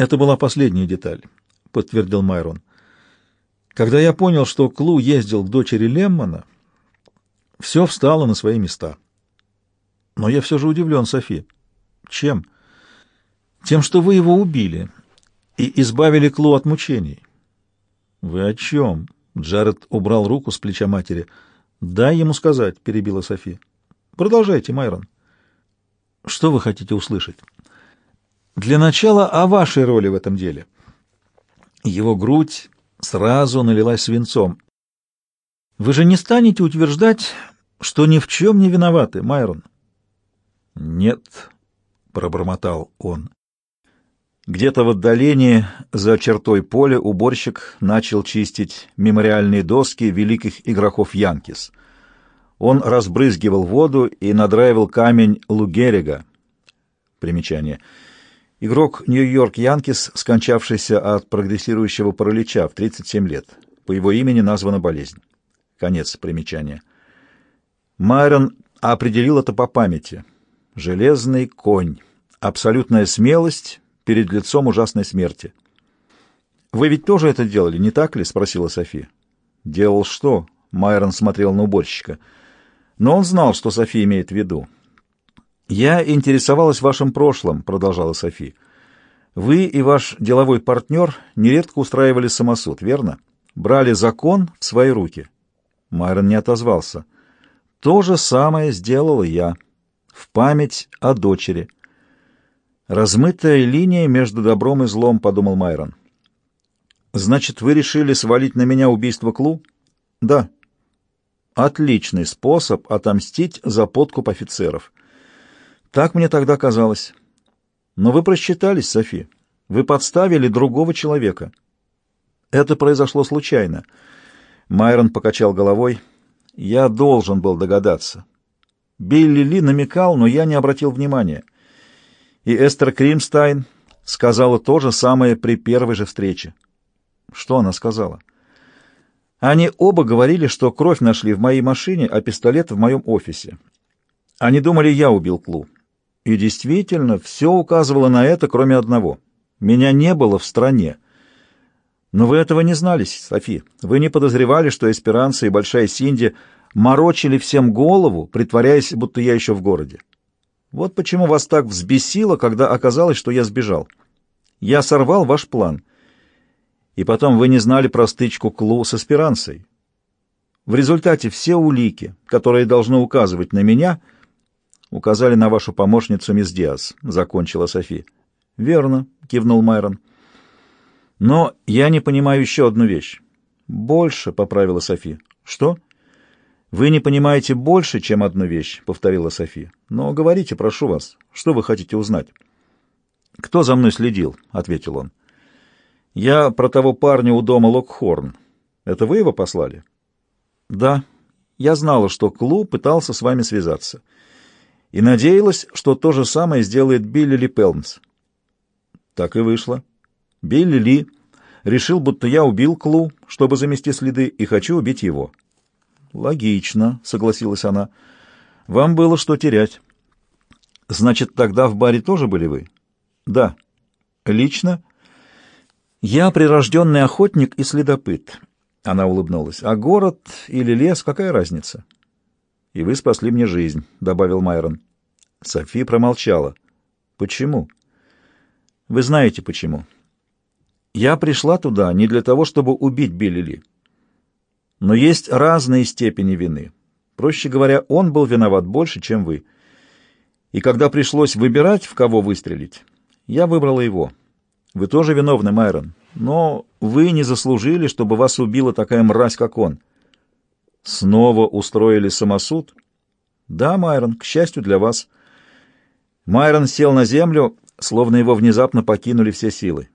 Это была последняя деталь, подтвердил Майрон. Когда я понял, что Клу ездил к дочери Леммана, все встало на свои места. Но я все же удивлен, Софи. Чем? Тем, что вы его убили и избавили Клу от мучений. Вы о чем? Джаред убрал руку с плеча матери. «Дай ему сказать», — перебила Софи. «Продолжайте, Майрон». «Что вы хотите услышать?» «Для начала о вашей роли в этом деле». Его грудь сразу налилась свинцом. «Вы же не станете утверждать, что ни в чем не виноваты, Майрон?» «Нет», — пробормотал он. Где-то в отдалении, за чертой поля, уборщик начал чистить мемориальные доски великих игроков Янкис. Он разбрызгивал воду и надраивал камень Лугерига. Примечание. Игрок Нью-Йорк Янкис, скончавшийся от прогрессирующего паралича в 37 лет. По его имени названа болезнь. Конец примечания. Майрон определил это по памяти. Железный конь. Абсолютная смелость перед лицом ужасной смерти. «Вы ведь тоже это делали, не так ли?» — спросила София. «Делал что?» — Майрон смотрел на уборщика. Но он знал, что София имеет в виду. «Я интересовалась вашим прошлым», — продолжала София. «Вы и ваш деловой партнер нередко устраивали самосуд, верно? Брали закон в свои руки». Майрон не отозвался. «То же самое сделала я. В память о дочери». «Размытая линия между добром и злом», — подумал Майрон. «Значит, вы решили свалить на меня убийство Клу?» «Да». «Отличный способ отомстить за подкуп офицеров». «Так мне тогда казалось». «Но вы просчитались, Софи. Вы подставили другого человека». «Это произошло случайно». Майрон покачал головой. «Я должен был догадаться». Билли Ли намекал, но я не обратил внимания и Эстер Кримстайн сказала то же самое при первой же встрече. Что она сказала? Они оба говорили, что кровь нашли в моей машине, а пистолет в моем офисе. Они думали, я убил Клу. И действительно, все указывало на это, кроме одного. Меня не было в стране. Но вы этого не знали, Софи. Вы не подозревали, что Эсперанца и Большая Синди морочили всем голову, притворяясь, будто я еще в городе. Вот почему вас так взбесило, когда оказалось, что я сбежал. Я сорвал ваш план. И потом вы не знали про стычку Клу с Эсперансой. В результате все улики, которые должны указывать на меня, указали на вашу помощницу мисс Диас, — закончила Софи. — Верно, — кивнул Майрон. — Но я не понимаю еще одну вещь. — Больше, — поправила Софи. — Что? — «Вы не понимаете больше, чем одну вещь», — повторила София. «Но говорите, прошу вас, что вы хотите узнать?» «Кто за мной следил?» — ответил он. «Я про того парня у дома Локхорн. Это вы его послали?» «Да. Я знала, что Клу пытался с вами связаться. И надеялась, что то же самое сделает Билли Ли Пелмс». Так и вышло. Билли Ли решил, будто я убил Клу, чтобы замести следы, и хочу убить его. Логично, согласилась она. Вам было что терять. Значит, тогда в баре тоже были вы? Да. Лично? Я прирожденный охотник и следопыт. Она улыбнулась. А город или лес, какая разница? И вы спасли мне жизнь, добавил Майрон. Софи промолчала. Почему? Вы знаете почему. Я пришла туда не для того, чтобы убить Билли Ли. Но есть разные степени вины. Проще говоря, он был виноват больше, чем вы. И когда пришлось выбирать, в кого выстрелить, я выбрала его. Вы тоже виновны, Майрон, но вы не заслужили, чтобы вас убила такая мразь, как он. Снова устроили самосуд? Да, Майрон, к счастью для вас. Майрон сел на землю, словно его внезапно покинули все силы.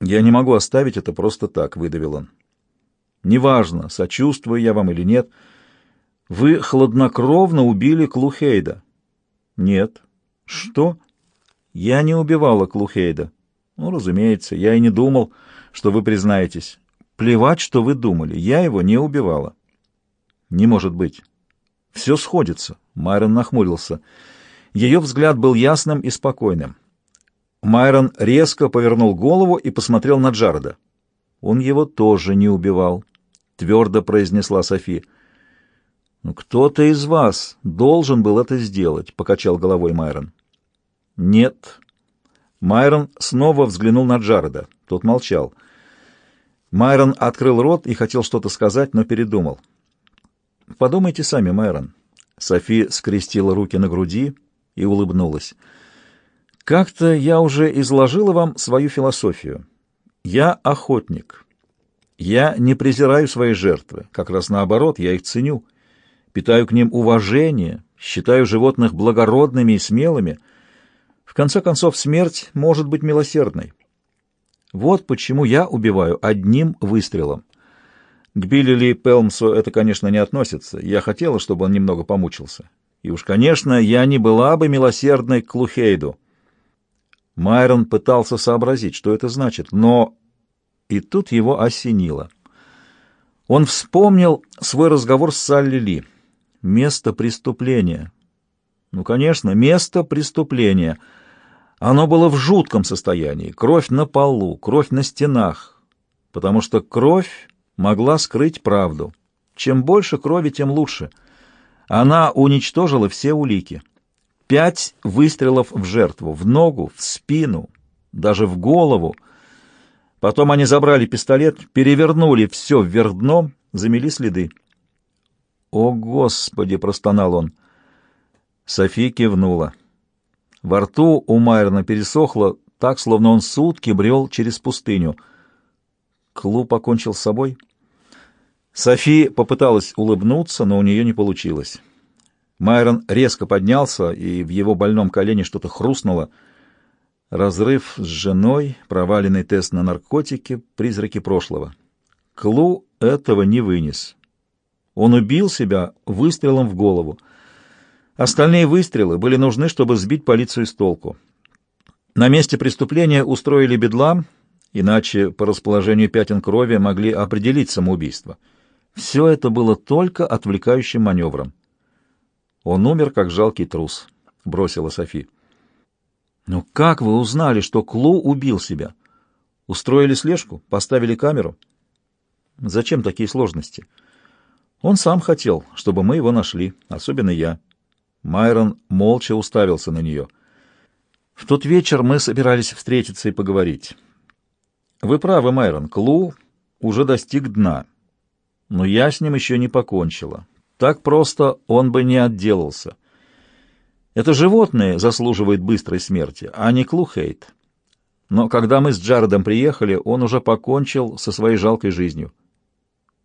«Я не могу оставить это просто так», — выдавил он. Неважно, сочувствую я вам или нет. Вы хладнокровно убили Клухейда. Нет. Что? Я не убивала Клухейда. Ну, разумеется, я и не думал, что вы признаетесь. Плевать, что вы думали. Я его не убивала. Не может быть. Все сходится. Майрон нахмурился. Ее взгляд был ясным и спокойным. Майрон резко повернул голову и посмотрел на Джареда. «Он его тоже не убивал», — твердо произнесла Софи. «Ну, «Кто-то из вас должен был это сделать», — покачал головой Майрон. «Нет». Майрон снова взглянул на Джареда. Тот молчал. Майрон открыл рот и хотел что-то сказать, но передумал. «Подумайте сами, Майрон». Софи скрестила руки на груди и улыбнулась. «Как-то я уже изложила вам свою философию. Я охотник. Я не презираю свои жертвы, как раз наоборот, я их ценю, питаю к ним уважение, считаю животных благородными и смелыми. В конце концов, смерть может быть милосердной. Вот почему я убиваю одним выстрелом. К Билли Ли Пелмсу это, конечно, не относится. Я хотела, чтобы он немного помучился. И уж, конечно, я не была бы милосердной к Лухейду. Майрон пытался сообразить, что это значит, но... И тут его осенило. Он вспомнил свой разговор с Салли Ли. Место преступления. Ну, конечно, место преступления. Оно было в жутком состоянии. Кровь на полу, кровь на стенах. Потому что кровь могла скрыть правду. Чем больше крови, тем лучше. Она уничтожила все улики. Пять выстрелов в жертву, в ногу, в спину, даже в голову. Потом они забрали пистолет, перевернули все вверх дном, замели следы. «О, Господи!» — простонал он. Софи кивнула. Во рту у Майерна пересохло, так, словно он сутки брел через пустыню. Клуб покончил с собой — Софи попыталась улыбнуться, но у нее не получилось. Майрон резко поднялся, и в его больном колене что-то хрустнуло. Разрыв с женой, проваленный тест на наркотики, призраки прошлого. Клу этого не вынес. Он убил себя выстрелом в голову. Остальные выстрелы были нужны, чтобы сбить полицию с толку. На месте преступления устроили бедлам, иначе по расположению пятен крови могли определить самоубийство — все это было только отвлекающим маневром. Он умер, как жалкий трус, — бросила Софи. «Но «Ну как вы узнали, что Клу убил себя? Устроили слежку? Поставили камеру?» «Зачем такие сложности?» «Он сам хотел, чтобы мы его нашли, особенно я». Майрон молча уставился на нее. «В тот вечер мы собирались встретиться и поговорить. Вы правы, Майрон, Клу уже достиг дна» но я с ним еще не покончила. Так просто он бы не отделался. Это животное заслуживает быстрой смерти, а не Клухейт. Но когда мы с Джаредом приехали, он уже покончил со своей жалкой жизнью.